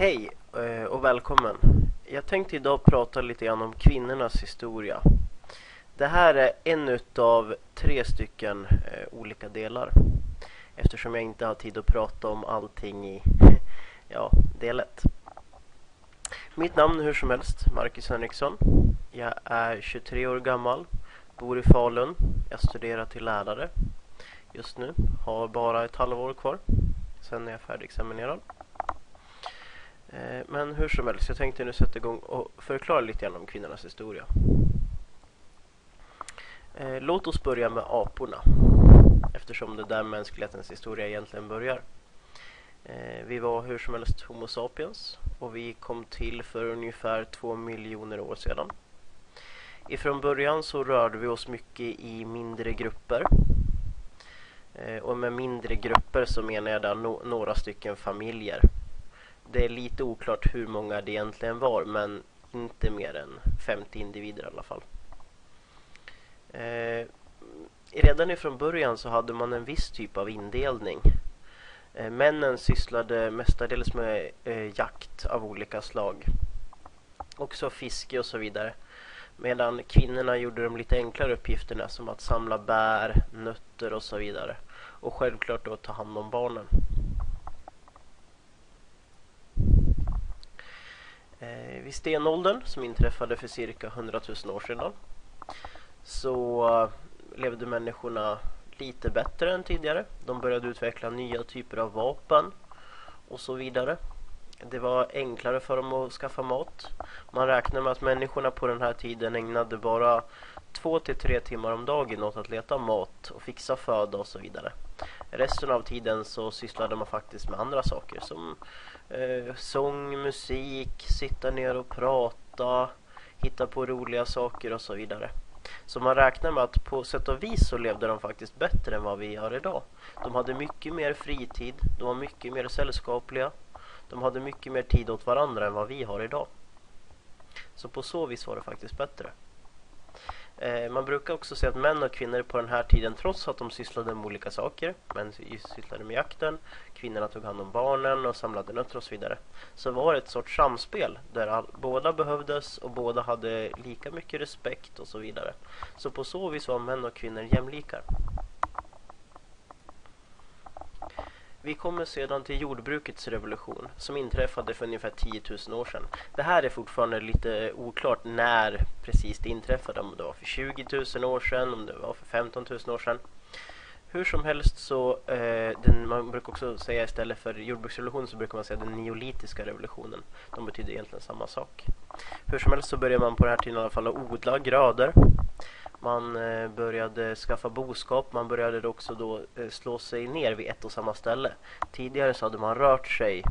Hej eh, och välkommen. Jag tänkte idag prata lite grann om kvinnornas historia. Det här är en utav tre stycken eh, olika delar. Eftersom jag inte har tid att prata om allting i ja, del 1. Mitt namn är hur som helst Marcus Henriksson. Jag är 23 år gammal, bor i Falun. Jag studerar till lärare just nu. Har bara ett halvår kvar. Sen är jag färdigexaminerad. Eh, men hur som helst, jag tänkte nu sätta igång och förklara lite grann om kvinnornas historia. Eh, låt oss börja med aporna. Eftersom det är där mänsklighetens historia egentligen börjar. Eh, vi var hur som helst Homo sapiens och vi kom till för ungefär två miljoner år sedan. Ifrån början så rörde vi oss mycket i mindre grupper. Och med mindre grupper så menar jag där no några stycken familjer det är lite oklart hur många det egentligen var men inte mer än 50 individer i alla fall. Eh, redan ifrån början så hade man en viss typ av indelning. Eh, männen sysslade mestadels med eh, jakt av olika slag. Också fiske och så vidare. Medan kvinnorna gjorde de lite enklare uppgifterna som att samla bär, nötter och så vidare. Och självklart då ta hand om barnen. Eh, vid stenåldern, som inträffade för cirka 100 000 år sedan, så eh, levde människorna lite bättre än tidigare. De började utveckla nya typer av vapen och så vidare. Det var enklare för dem att skaffa mat. Man räknar med att människorna på den här tiden ägnade bara två till tre timmar om dagen åt att leta mat och fixa föda och så vidare. Resten av tiden så sysslade man faktiskt med andra saker som eh, sång, musik, sitta ner och prata, hitta på roliga saker och så vidare. Så man räknar med att på sätt och vis så levde de faktiskt bättre än vad vi gör idag. De hade mycket mer fritid, de var mycket mer sällskapliga, de hade mycket mer tid åt varandra än vad vi har idag. Så på så vis var det faktiskt bättre. Eh, man brukar också säga att män och kvinnor på den här tiden, trots att de sysslade med olika saker, män sysslade med jakten, kvinnorna tog hand om barnen och samlade nötter och så vidare, så var det ett sorts samspel där all, båda behövdes och båda hade lika mycket respekt och så vidare. Så på så vis var män och kvinnor jämlikar. Vi kommer sedan till jordbrukets revolution som inträffade för ungefär 10 000 år sedan. Det här är fortfarande lite oklart när precis det inträffade. Om det var för 20 000 år sedan, om det var för 15 000 år sedan. Hur som helst så, eh, den, man brukar också säga istället för jordbruksrevolutionen så brukar man säga den neolitiska revolutionen. De betyder egentligen samma sak. Hur som helst så började man på den här tiden i alla fall att odla grödor. Man eh, började skaffa boskap, man började också då eh, slå sig ner vid ett och samma ställe. Tidigare så hade man rört sig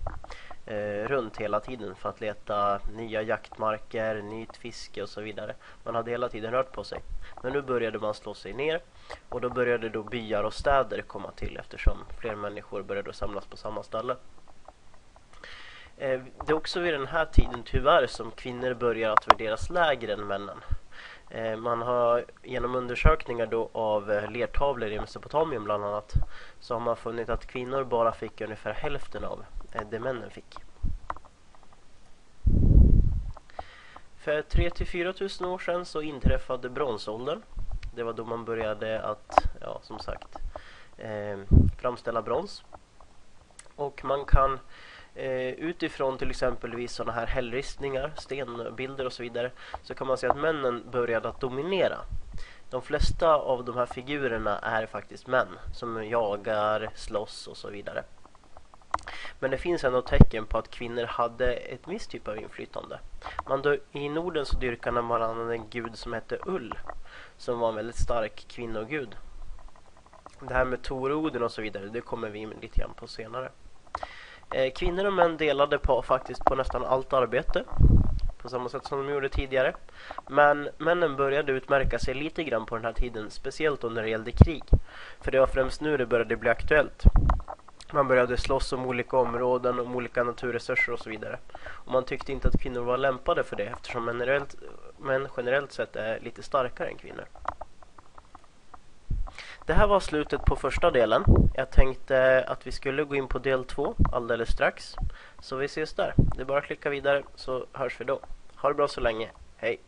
Eh, runt hela tiden för att leta nya jaktmarker, nytt fiske och så vidare. Man hade hela tiden rört på sig. Men nu började man slå sig ner och då började då byar och städer komma till eftersom fler människor började samlas på samma ställe. Eh, det är också vid den här tiden tyvärr som kvinnor börjar att värderas lägre än männen. Eh, man har genom undersökningar då av lertavlor i Mesopotamien bland annat så har man funnit att kvinnor bara fick ungefär hälften av det männen fick. För 3-4 000 år sedan så inträffade bronsåldern. Det var då man började att, ja som sagt, eh, framställa brons. Och man kan eh, utifrån till exempelvis sådana här hällristningar, stenbilder och så vidare så kan man se att männen började att dominera. De flesta av de här figurerna är faktiskt män som jagar, slåss och så vidare. Men det finns ändå tecken på att kvinnor hade ett visst typ av inflytande. Man I Norden så dyrkade man en gud som hette Ull, som var en väldigt stark kvinnogud. Det här med Toroden och så vidare, det kommer vi in lite grann på senare. Eh, kvinnor och män delade på, faktiskt på nästan allt arbete på samma sätt som de gjorde tidigare. Men männen började utmärka sig lite grann på den här tiden, speciellt då när det gällde krig. För det var främst nu det började bli aktuellt. Man började slåss om olika områden, om olika naturresurser och så vidare. Och man tyckte inte att kvinnor var lämpade för det eftersom män generellt, män generellt sett är lite starkare än kvinnor. Det här var slutet på första delen. Jag tänkte att vi skulle gå in på del två alldeles strax. Så vi ses där. Det är bara att klicka vidare så hörs vi då. Ha det bra så länge. Hej!